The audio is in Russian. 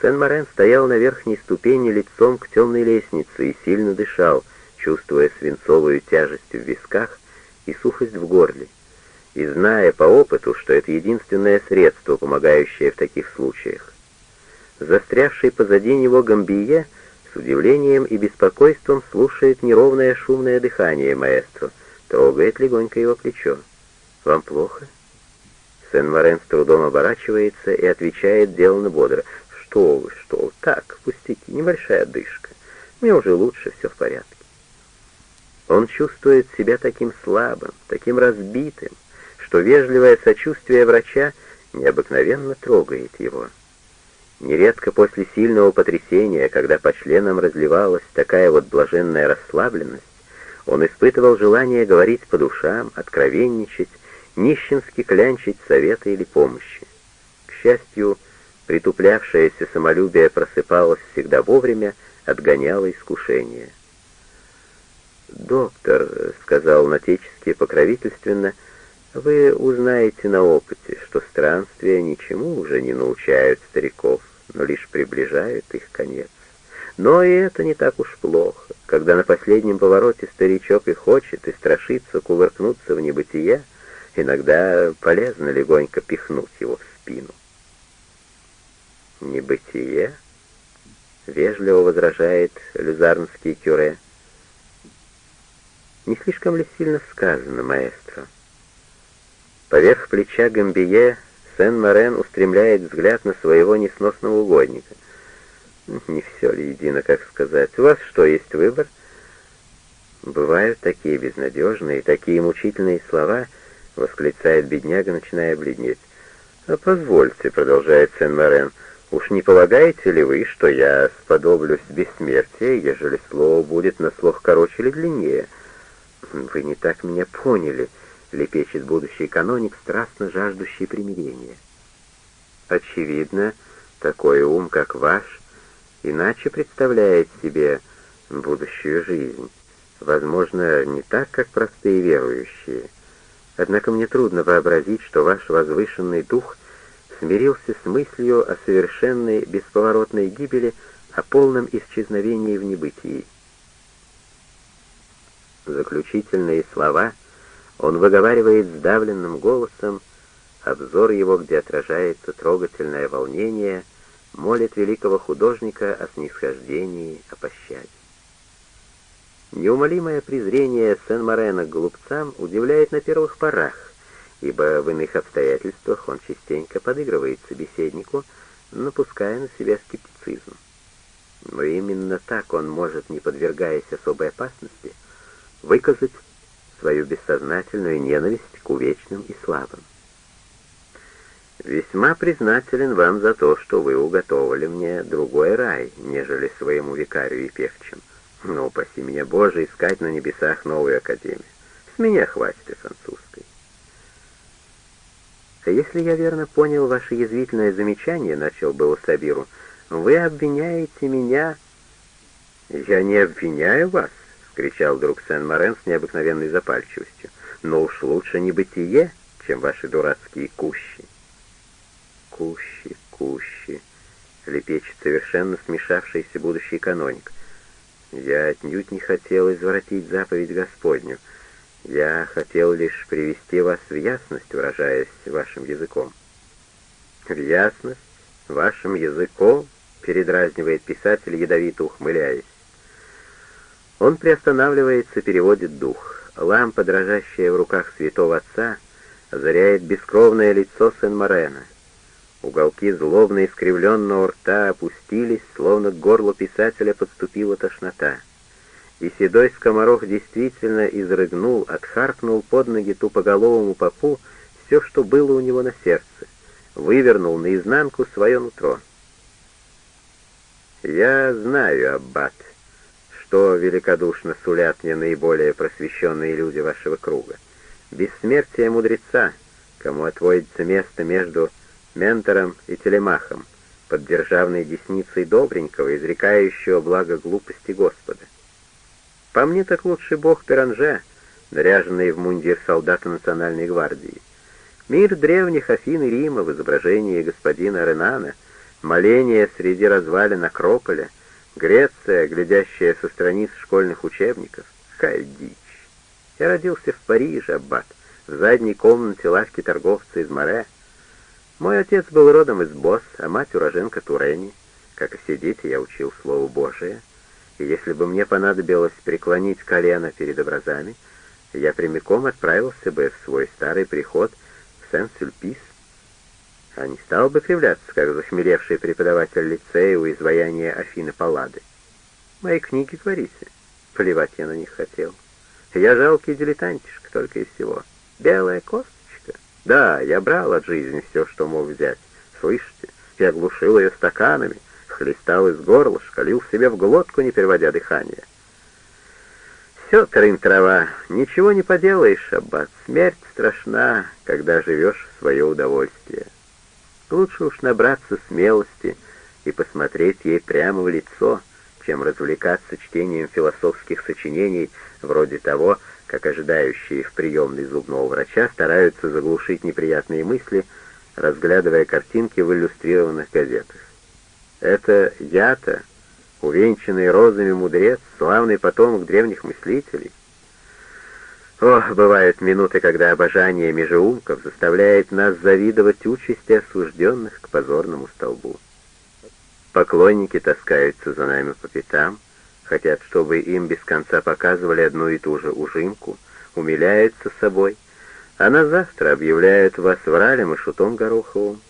Сен-Морен стоял на верхней ступени лицом к темной лестнице и сильно дышал, чувствуя свинцовую тяжесть в висках и сухость в горле, и зная по опыту, что это единственное средство, помогающее в таких случаях. Застрявший позади него Гамбие с удивлением и беспокойством слушает неровное шумное дыхание маэстро, трогает легонько его плечо. «Вам плохо?» Сен-Морен с трудом оборачивается и отвечает деланно бодро. «Что вы, что вы, так, пустяки, небольшая отдышка. Мне уже лучше, все в порядке». Он чувствует себя таким слабым, таким разбитым, что вежливое сочувствие врача необыкновенно трогает его. Нередко после сильного потрясения, когда по членам разливалась такая вот блаженная расслабленность, он испытывал желание говорить по душам, откровенничать, нищенски клянчить совета или помощи. К счастью, притуплявшееся самолюбие просыпалось всегда вовремя, отгоняло искушение. «Доктор», — сказал Натеческий покровительственно, — «вы узнаете на опыте, что странствия ничему уже не научают стариков, но лишь приближают их конец. Но и это не так уж плохо, когда на последнем повороте старичок и хочет, и страшится кувыркнуться в небытие, иногда полезно легонько пихнуть его в спину. «Небытие?» — вежливо возражает люзарнский кюре — не слишком ли сильно сказано, маэстро? Поверх плеча Гамбие Сен-Морен устремляет взгляд на своего несносного угодника. Не все ли едино, как сказать? У вас что, есть выбор? Бывают такие безнадежные, такие мучительные слова, восклицает бедняга, начиная бледнеть. А позвольте, продолжает Сен-Морен, уж не полагаете ли вы, что я сподоблюсь бессмертия, ежели слово будет на слог короче или длиннее? — «Вы не так меня поняли», — лепечет будущий каноник, страстно жаждущий примирения. «Очевидно, такой ум, как ваш, иначе представляет себе будущую жизнь. Возможно, не так, как простые верующие. Однако мне трудно вообразить, что ваш возвышенный дух смирился с мыслью о совершенной бесповоротной гибели, о полном исчезновении в небытии. Заключительные слова он выговаривает сдавленным голосом, обзор его, где отражается трогательное волнение, молит великого художника о снисхождении, о пощаде. Неумолимое презрение Сен-Морена к глупцам удивляет на первых порах, ибо в иных обстоятельствах он частенько подыгрывает собеседнику, напуская на себя скептицизм. Но именно так он может, не подвергаясь особой опасности, выказать свою бессознательную ненависть к увечным и слабым. Весьма признателен вам за то, что вы уготовили мне другой рай, нежели своему викарию и певчим. Но, упаси меня, Боже, искать на небесах новую академию. С меня хватит и французской. Если я верно понял ваше язвительное замечание, начал было Сабиру, вы обвиняете меня... Я не обвиняю вас, кричал вдруг Сен-Морен с необыкновенной запальчивостью. «Но уж лучше не бытие, чем ваши дурацкие кущи». «Кущи, кущи», — лепечет совершенно смешавшийся будущий каноник. «Я отнюдь не хотел извратить заповедь Господню. Я хотел лишь привести вас в ясность, выражаясь вашим языком». «В ясность? Вашим языком?» — передразнивает писатель, ядовито ухмыляясь. Он приостанавливается, переводит дух. Лампа, дрожащая в руках святого отца, озаряет бескровное лицо Сен-Морена. Уголки злобно искривленного рта опустились, словно к горлу писателя подступила тошнота. И седой скоморох действительно изрыгнул, отхаркнул под ноги тупоголовому попу все, что было у него на сердце, вывернул наизнанку свое нутро. «Я знаю, Аббат», что великодушно сулят мне наиболее просвещенные люди вашего круга. Бессмертие мудреца, кому отводится место между ментором и телемахом, под державной десницей добренького, изрекающего благо глупости Господа. По мне так лучший бог Пиранже, наряженный в мундир солдата национальной гвардии. Мир древних Афин и Рима в изображении господина Ренана моление среди развалин Акрополя, Греция, глядящая со страниц школьных учебников. Какая дичь! Я родился в Париже, аббат, в задней комнате лавки торговца из Море. Мой отец был родом из Босс, а мать уроженка Турени. Как и все дети, я учил Слово Божие. Если бы мне понадобилось преклонить колено перед образами, я прямиком отправился бы в свой старый приход в Сен-Сюльпис, а не стал бы кривляться, как захмелевший преподаватель лицея у изваяния Афины Паллады. Мои книги, говорите, плевать я на них хотел. Я жалкий дилетантишка только и всего. Белая косточка. Да, я брал от жизни все, что мог взять. Слышите, я глушил ее стаканами, хлестал из горла, шкалил себе в глотку, не переводя дыхание. Все, трын-трава, ничего не поделаешь, аббат. Смерть страшна, когда живешь в свое удовольствие. Лучше уж набраться смелости и посмотреть ей прямо в лицо, чем развлекаться чтением философских сочинений вроде того, как ожидающие в приемной зубного врача стараются заглушить неприятные мысли, разглядывая картинки в иллюстрированных газетах. Это я-то, увенчанный розами мудрец, славный потомок древних мыслителей. Ох, бывают минуты, когда обожание межеумков заставляет нас завидовать участи осужденных к позорному столбу. Поклонники таскаются за нами по пятам, хотят, чтобы им без конца показывали одну и ту же ужимку, умиляются собой, а на завтра объявляют вас вралем и шутом Гороховым.